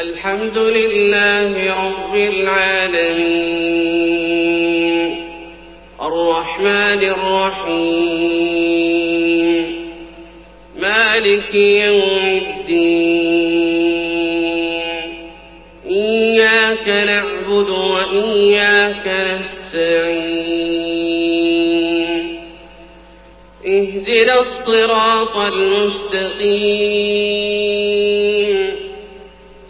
الحمد لله رب العالمين. الرحمن الرحيم. مالك يوم الدين. إياك نعبد وإياك نستعين. اهدنا الصراط المستقيم.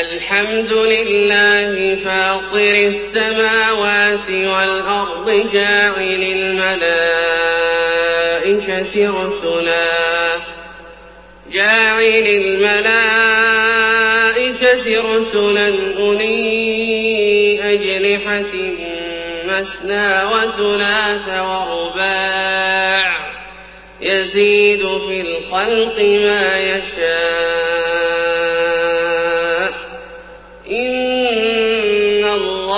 الحمد لله فاطر السماوات والأرض جاعل الملائكة رسلا. أولي أجنحة مثنى وثلاث ورباع. يزيد في الخلق ما يشاء.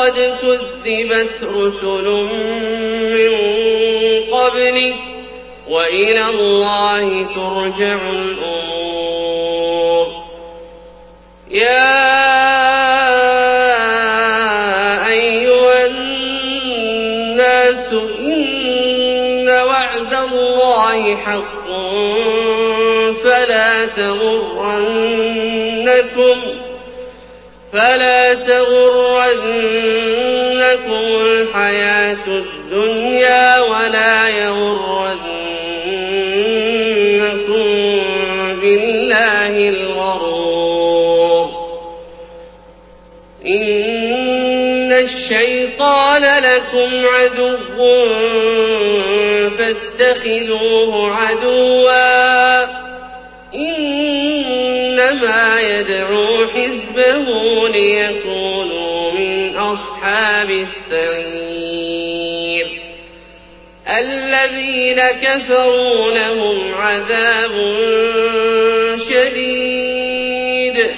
فقد كذبت رسل من قبلك وإلى الله ترجع الأمور. يا أيها الناس إن وعد الله حق فلا تغرنكم فلا تغرنكم الحياة الدنيا ولا يغرنكم بالله الغرور. إن الشيطان لكم عدو فاتخذوه عدوا. إنما يدعو حزبه ليكونوا من أصحاب السعير. الذين كفروا لهم عذاب شديد.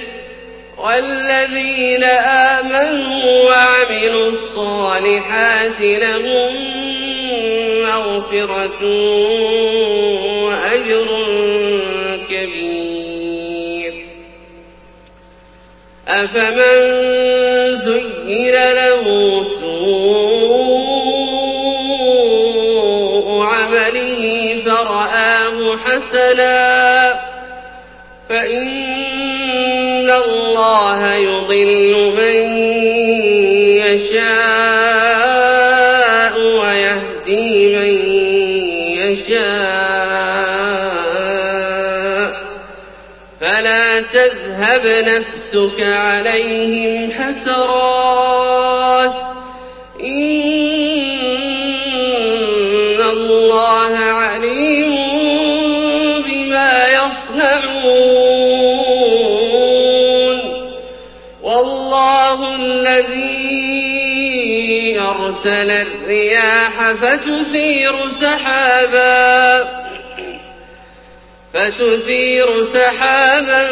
والذين آمنوا وعملوا الصالحات لهم مغفرة وأجر أفمن زين له سوء عمله فرآه حسنا فإن الله يضل من يشاء ويهدي من يشاء. فلا تذهب نفسك عليهم حسرات. إن الله عليم بما يصنعون. والله الذي أرسل الرياح فتثير سحابا. فتثير سحابا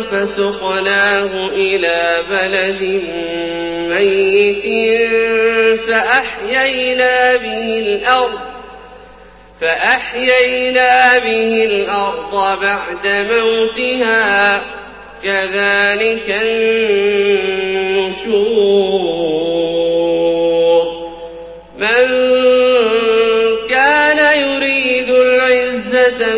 فسقناه إلى بلد ميت فأحيينا به الأرض بعد موتها كذلك النشور.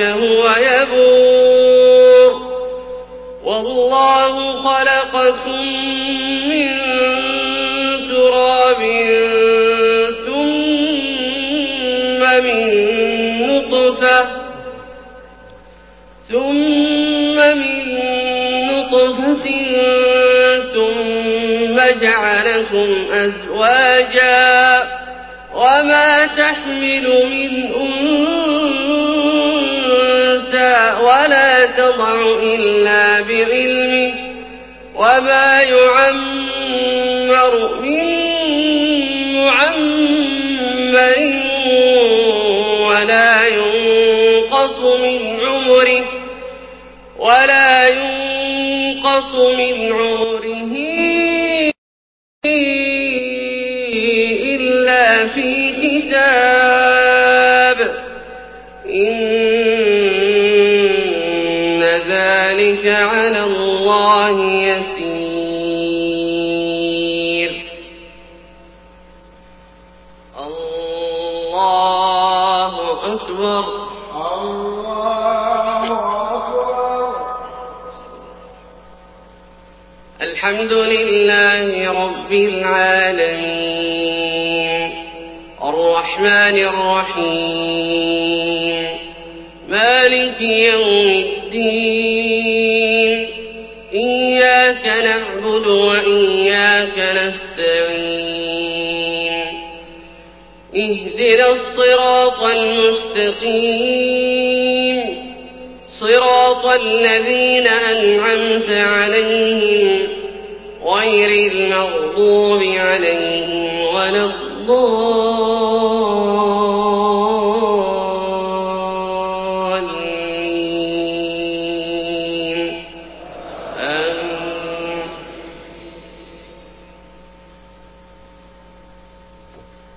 هو يبور. والله خلقكم من تراب ثم من نطفة ثم من نطفة ثم جعلكم أزواجا وما تحمل من تضع إلا بعلمه وما يعمر من معمر ولا ينقص من عمره إلا في كتاب ذلك على الله يسير الله أكبر الحمد لله رب العالمين الرحمن الرحيم مالك يوم الدين نعبد وإياك نستعين. اهدنا الصراط المستقيم. صراط الذين أنعمت عليهم غير المغضوب عليهم ولا الضالين.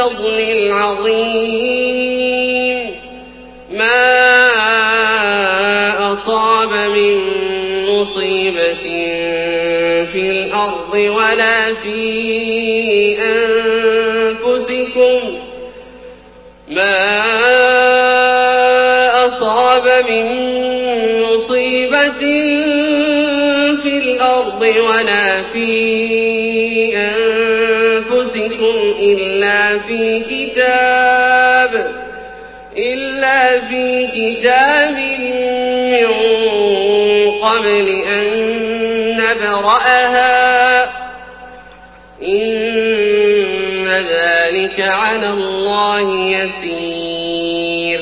الفضل العظيم. ما أصاب من مصيبة في الأرض ولا في أنفسكم. ما أصاب من مصيبة في الأرض ولا في في كتاب إلا في كتاب من قبل أن نبرأها. إن ذلك على الله يسير.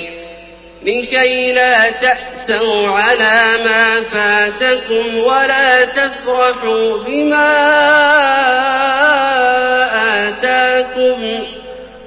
لكي لا تأسوا على ما فاتكم ولا تفرحوا بما آتاكم.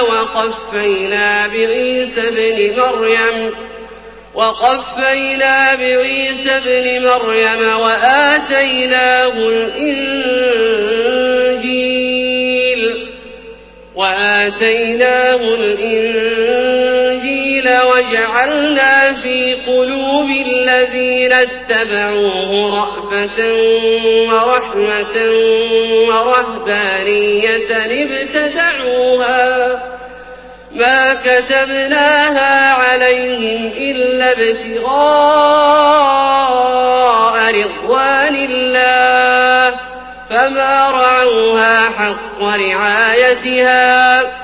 وقفينا بعيسى ابن مريم وقفينا بعيسى ابن مريم وآتيناه الإنجيل وآتيناه الإنجيل وجعلنا في قلوب الذين اتبعوه رأفة ورحمة ورهبانية ابتدعوها. ما كتبناها عليهم إلا ابتغاء رضوان الله فما رعوها حق رعايتها.